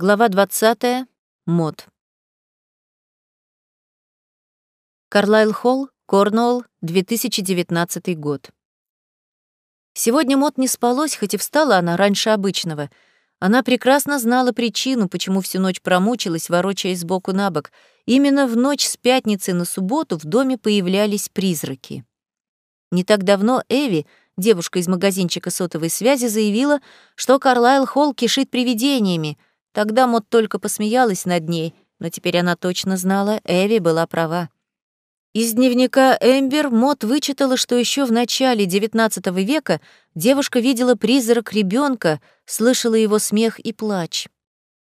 Глава 20. Мод. Карлайл Холл, Корнуолл, 2019 год. Сегодня Мод не спалось, хоть и встала она раньше обычного. Она прекрасно знала причину, почему всю ночь промучилась, ворочаясь сбоку на бок. Именно в ночь с пятницы на субботу в доме появлялись призраки. Не так давно Эви, девушка из магазинчика сотовой связи, заявила, что Карлайл Холл кишит привидениями — Тогда Мот только посмеялась над ней, но теперь она точно знала, Эви была права. Из дневника Эмбер Мот вычитала, что еще в начале XIX века девушка видела призрак ребенка, слышала его смех и плач.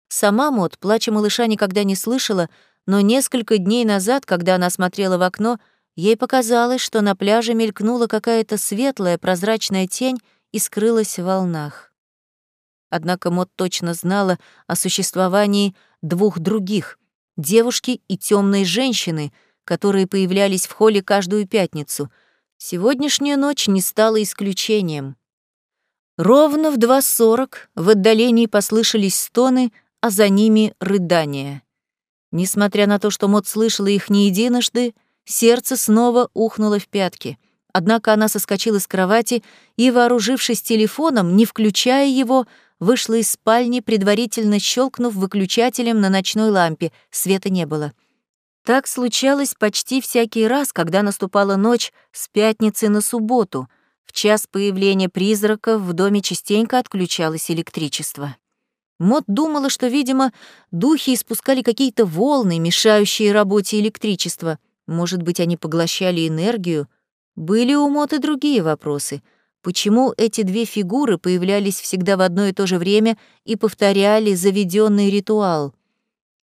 Сама Мот плача малыша никогда не слышала, но несколько дней назад, когда она смотрела в окно, ей показалось, что на пляже мелькнула какая-то светлая прозрачная тень и скрылась в волнах. Однако Мот точно знала о существовании двух других — девушки и темной женщины, которые появлялись в холле каждую пятницу. Сегодняшняя ночь не стала исключением. Ровно в 2.40 в отдалении послышались стоны, а за ними — рыдания. Несмотря на то, что Мот слышала их не единожды, сердце снова ухнуло в пятки. Однако она соскочила с кровати и, вооружившись телефоном, не включая его, вышла из спальни, предварительно щелкнув выключателем на ночной лампе, света не было. Так случалось почти всякий раз, когда наступала ночь с пятницы на субботу. В час появления призраков в доме частенько отключалось электричество. Мот думала, что, видимо, духи испускали какие-то волны, мешающие работе электричества. Может быть, они поглощали энергию. Были у Мот и другие вопросы — Почему эти две фигуры появлялись всегда в одно и то же время и повторяли заведенный ритуал?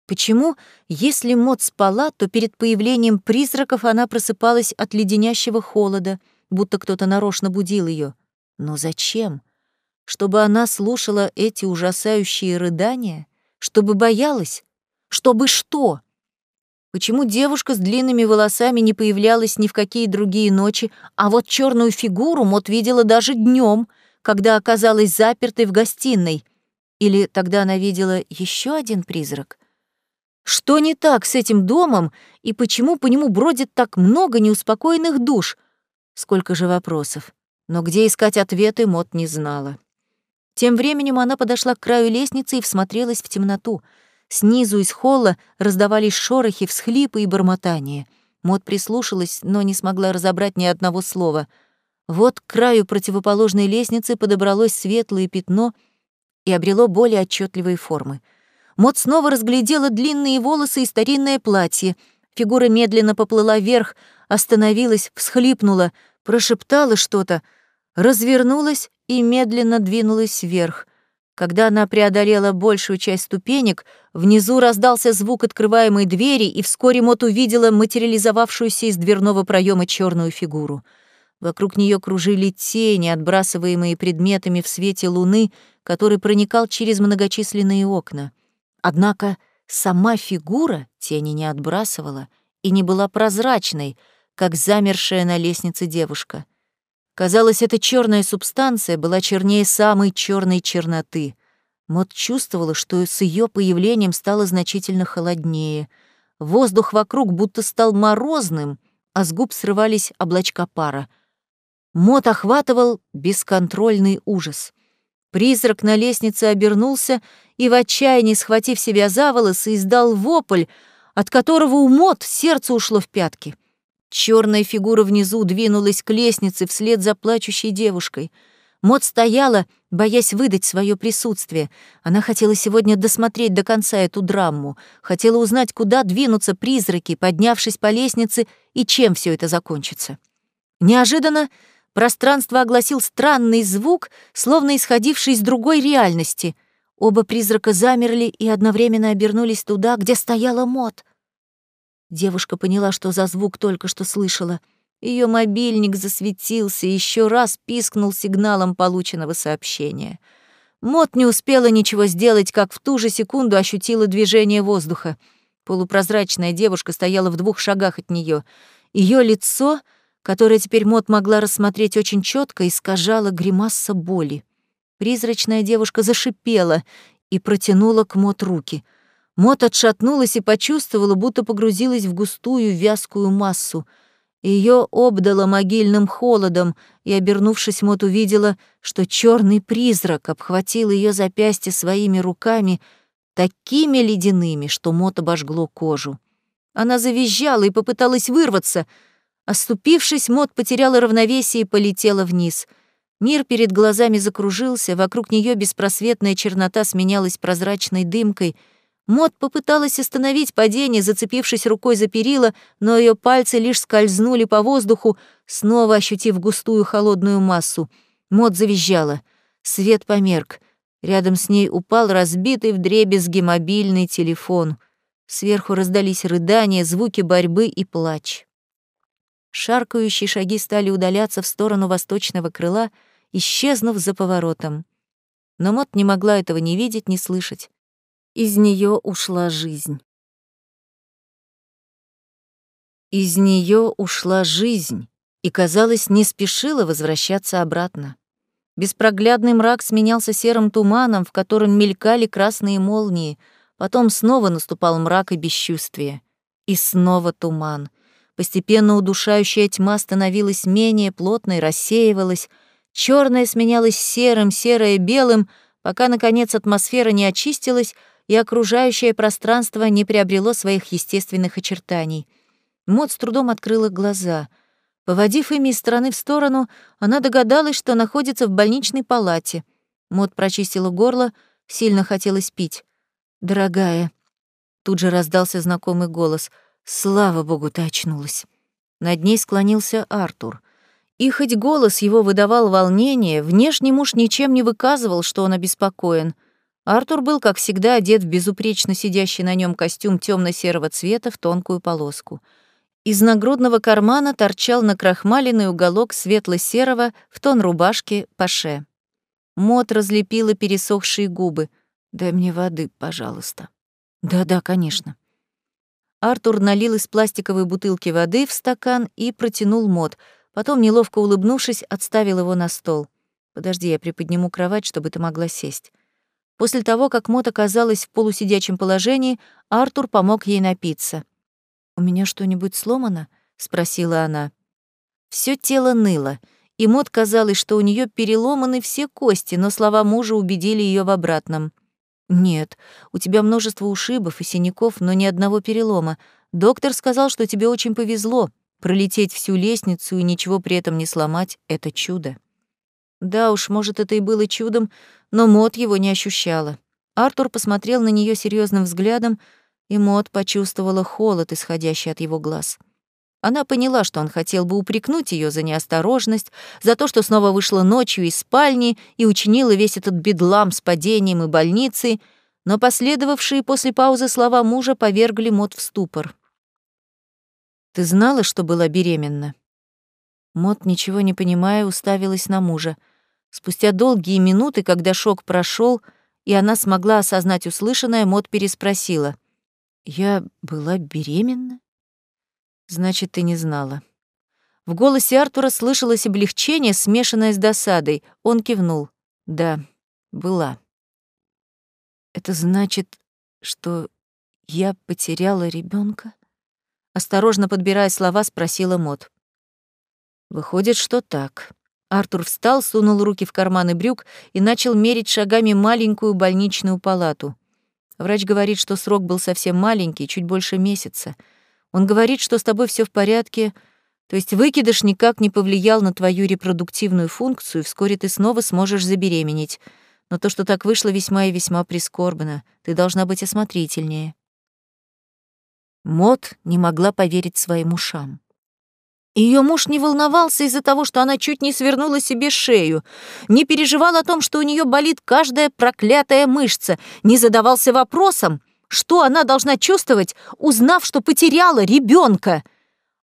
Почему, если Мот спала, то перед появлением призраков она просыпалась от леденящего холода, будто кто-то нарочно будил ее? Но зачем? Чтобы она слушала эти ужасающие рыдания? Чтобы боялась? Чтобы что? Почему девушка с длинными волосами не появлялась ни в какие другие ночи, а вот черную фигуру Мот видела даже днем, когда оказалась запертой в гостиной? Или тогда она видела еще один призрак? Что не так с этим домом и почему по нему бродит так много неуспокоенных душ? Сколько же вопросов. Но где искать ответы, Мот не знала. Тем временем она подошла к краю лестницы и всмотрелась в темноту — Снизу из холла раздавались шорохи, всхлипы и бормотания. Мот прислушалась, но не смогла разобрать ни одного слова. Вот к краю противоположной лестницы подобралось светлое пятно и обрело более отчетливые формы. Мот снова разглядела длинные волосы и старинное платье. Фигура медленно поплыла вверх, остановилась, всхлипнула, прошептала что-то, развернулась и медленно двинулась вверх. Когда она преодолела большую часть ступенек, внизу раздался звук открываемой двери, и вскоре Мот увидела материализовавшуюся из дверного проема черную фигуру. Вокруг нее кружили тени, отбрасываемые предметами в свете луны, который проникал через многочисленные окна. Однако сама фигура тени не отбрасывала и не была прозрачной, как замершая на лестнице девушка — Казалось, эта черная субстанция была чернее самой черной черноты. Мот чувствовала, что с ее появлением стало значительно холоднее. Воздух вокруг будто стал морозным, а с губ срывались облачка пара. Мот охватывал бесконтрольный ужас. Призрак на лестнице обернулся и, в отчаянии схватив себя за волосы, издал вопль, от которого у Мот сердце ушло в пятки. Черная фигура внизу двинулась к лестнице вслед за плачущей девушкой. Мот стояла, боясь выдать свое присутствие. Она хотела сегодня досмотреть до конца эту драму, хотела узнать, куда двинутся призраки, поднявшись по лестнице, и чем все это закончится. Неожиданно пространство огласил странный звук, словно исходивший из другой реальности. Оба призрака замерли и одновременно обернулись туда, где стояла Мот — Девушка поняла, что за звук только что слышала. Ее мобильник засветился и еще раз пискнул сигналом полученного сообщения. Мот не успела ничего сделать, как в ту же секунду ощутила движение воздуха. Полупрозрачная девушка стояла в двух шагах от нее. Ее лицо, которое теперь Мот могла рассмотреть очень четко, искажало гримаса боли. Призрачная девушка зашипела, и протянула к Мот руки. Мот отшатнулась и почувствовала, будто погрузилась в густую вязкую массу. Ее обдало могильным холодом, и, обернувшись, Мот увидела, что черный призрак обхватил ее запястье своими руками, такими ледяными, что Мот обожгло кожу. Она завизжала и попыталась вырваться. Оступившись, Мот потеряла равновесие и полетела вниз. Мир перед глазами закружился, вокруг нее беспросветная чернота сменялась прозрачной дымкой. Мот попыталась остановить падение, зацепившись рукой за перила, но ее пальцы лишь скользнули по воздуху, снова ощутив густую холодную массу. Мот завизжала. Свет померк. Рядом с ней упал разбитый вдребезги мобильный телефон — Сверху раздались рыдания, звуки борьбы и плач. Шаркающие шаги стали удаляться в сторону восточного крыла, исчезнув за поворотом. Но Мот не могла этого ни видеть, ни слышать. Из нее ушла жизнь. Из нее ушла жизнь и, казалось, не спешила возвращаться обратно. Беспроглядный мрак сменялся серым туманом, в котором мелькали красные молнии — Потом снова наступал мрак и бесчувствие. И снова туман. Постепенно удушающая тьма становилась менее плотной, рассеивалась. Черное сменялось серым, серое — белым, пока, наконец, атмосфера не очистилась и окружающее пространство не приобрело своих естественных очертаний. Мод с трудом открыла глаза. Поводив ими из стороны в сторону, она догадалась, что находится в больничной палате. Мод прочистила горло, сильно хотелось пить. «Дорогая», — тут же раздался знакомый голос, «слава богу, ты очнулась». Над ней склонился Артур. И хоть голос его выдавал волнение, внешний муж ничем не выказывал, что он обеспокоен. Артур был, как всегда, одет в безупречно сидящий на нем костюм темно серого цвета в тонкую полоску. Из нагрудного кармана торчал накрахмаленный уголок светло-серого в тон рубашки паше. Мот разлепила пересохшие губы — Дай мне воды, пожалуйста. Да-да, конечно. Артур налил из пластиковой бутылки воды в стакан и протянул мод. Потом, неловко улыбнувшись, отставил его на стол. Подожди, я приподниму кровать, чтобы ты могла сесть. После того, как Мот оказалась в полусидячем положении, Артур помог ей напиться. «У меня что-нибудь сломано?» — спросила она. Всё тело ныло, и Мот казалось, что у неё переломаны все кости, но слова мужа убедили её в обратном. «Нет, у тебя множество ушибов и синяков, но ни одного перелома. Доктор сказал, что тебе очень повезло. Пролететь всю лестницу и ничего при этом не сломать — это чудо». Да уж, может, это и было чудом, но Мот его не ощущала. Артур посмотрел на нее серьезным взглядом, и Мот почувствовала холод, исходящий от его глаз. Она поняла, что он хотел бы упрекнуть ее за неосторожность, за то, что снова вышла ночью из спальни и учинила весь этот бедлам с падением и больницей, но последовавшие после паузы слова мужа повергли Мот в ступор. «Ты знала, что была беременна?» Мот, ничего не понимая, уставилась на мужа. Спустя долгие минуты, когда шок прошел, и она смогла осознать услышанное, Мот переспросила. «Я была беременна?» Значит, ты не знала. В голосе Артура слышалось облегчение, смешанное с досадой. Он кивнул. Да, была. Это значит, что я потеряла ребенка? Осторожно подбирая слова, спросила Мот. Выходит, что так. Артур встал, сунул руки в карманы брюк и начал мерить шагами маленькую больничную палату. Врач говорит, что срок был совсем маленький, чуть больше месяца — он говорит, что с тобой все в порядке, то есть выкидыш никак не повлиял на твою репродуктивную функцию, вскоре ты снова сможешь забеременеть. Но то, что так вышло, весьма и весьма прискорбно. Ты должна быть осмотрительнее. Мот не могла поверить своим ушам. Ее муж не волновался из-за того, что она чуть не свернула себе шею, не переживал о том, что у нее болит каждая проклятая мышца, не задавался вопросом, что она должна чувствовать, узнав, что потеряла ребенка?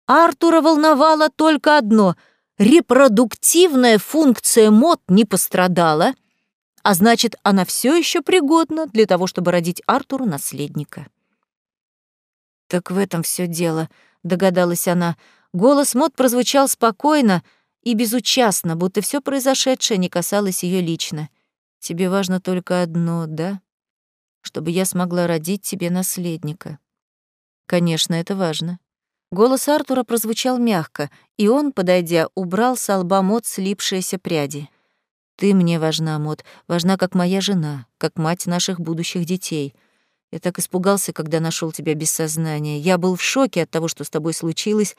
Артура волновало только одно — репродуктивная функция МОД не пострадала, а значит, она все еще пригодна для того, чтобы родить Артуру наследника. «Так в этом все дело», — догадалась она. Голос Мод прозвучал спокойно и безучастно, будто все произошедшее не касалось ее лично. «Тебе важно только одно, да?» чтобы я смогла родить тебе наследника. Конечно, это важно. Голос Артура прозвучал мягко, и он, подойдя, убрал с лба Мот слипшиеся пряди. «Ты мне важна, Мот, важна как моя жена, как мать наших будущих детей. Я так испугался, когда нашел тебя без сознания. Я был в шоке от того, что с тобой случилось,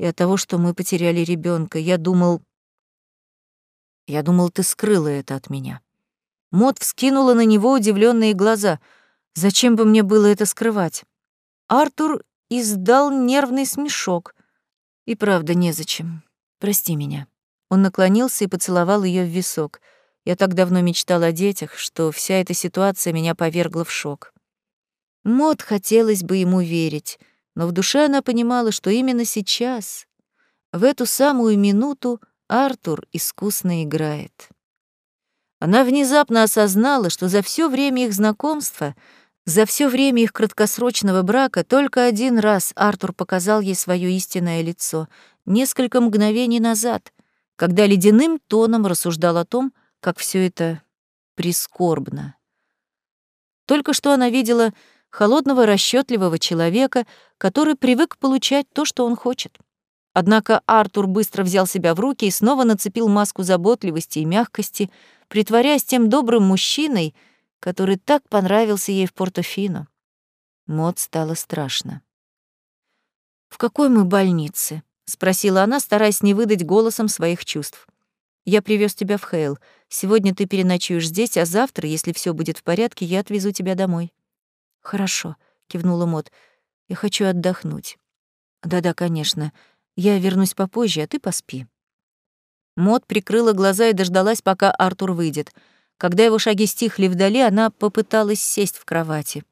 и от того, что мы потеряли ребенка. Я думал... Я думал, ты скрыла это от меня». Мот вскинула на него удивленные глаза. «Зачем бы мне было это скрывать?» Артур издал нервный смешок. И правда, незачем. Прости меня. Он наклонился и поцеловал ее в висок. Я так давно мечтал о детях, что вся эта ситуация меня повергла в шок. Мод хотелось бы ему верить, но в душе она понимала, что именно сейчас, в эту самую минуту, Артур искусно играет. Она внезапно осознала, что за все время их знакомства — за все время их краткосрочного брака только один раз Артур показал ей свое истинное лицо, несколько мгновений назад, когда ледяным тоном рассуждал о том, как все это прискорбно. Только что она видела холодного, расчетливого человека, который привык получать то, что он хочет. Однако Артур быстро взял себя в руки и снова нацепил маску заботливости и мягкости, притворяясь тем добрым мужчиной, который так понравился ей в Портофино. Мод стало страшно. «В какой мы больнице?» — спросила она, стараясь не выдать голосом своих чувств. «Я привез тебя в Хейл. Сегодня ты переночуешь здесь, а завтра, если все будет в порядке, я отвезу тебя домой». «Хорошо», — кивнула Мод. «Я хочу отдохнуть». «Да-да, конечно. Я вернусь попозже, а ты поспи». Мод прикрыла глаза и дождалась, пока Артур выйдет — когда его шаги стихли вдали, она попыталась сесть в кровати.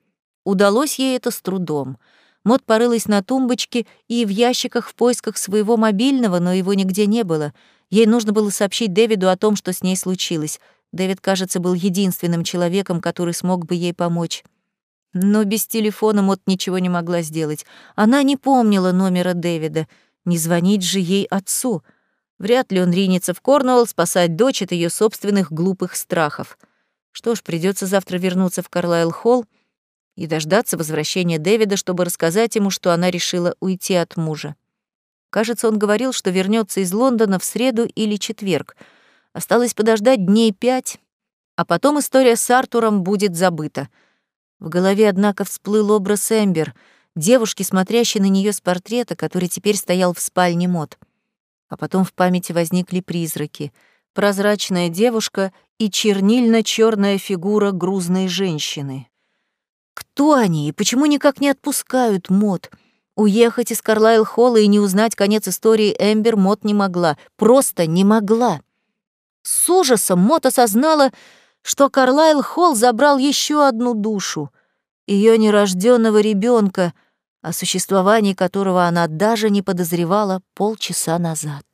Удалось ей это с трудом. Мот порылась на тумбочке и в ящиках в поисках своего мобильного, но его нигде не было. Ей нужно было сообщить Дэвиду о том, что с ней случилось. Дэвид, кажется, был единственным человеком, который смог бы ей помочь. Но без телефона Мот ничего не могла сделать. Она не помнила номера Дэвида. Не звонить же ей отцу — Вряд ли он ринется в Корнуолл спасать дочь от ее собственных глупых страхов. Что ж, придется завтра вернуться в Карлайл-холл и дождаться возвращения Дэвида, чтобы рассказать ему, что она решила уйти от мужа. Кажется, он говорил, что вернется из Лондона в среду или четверг. Осталось подождать дней пять, а потом история с Артуром будет забыта. В голове, однако, всплыл образ Эмбер, девушки, смотрящей на нее с портрета, который теперь стоял в спальне Мод. А потом в памяти возникли призраки. Прозрачная девушка и чернильно черная фигура грузной женщины. Кто они и почему никак не отпускают Мод? Уехать из Карлайл-холла и не узнать конец истории Эмбер Мод не могла. Просто не могла. С ужасом Мод осознала, что Карлайл-холл забрал еще одну душу, ее нерожденного ребенка — о существовании которого она даже не подозревала полчаса назад.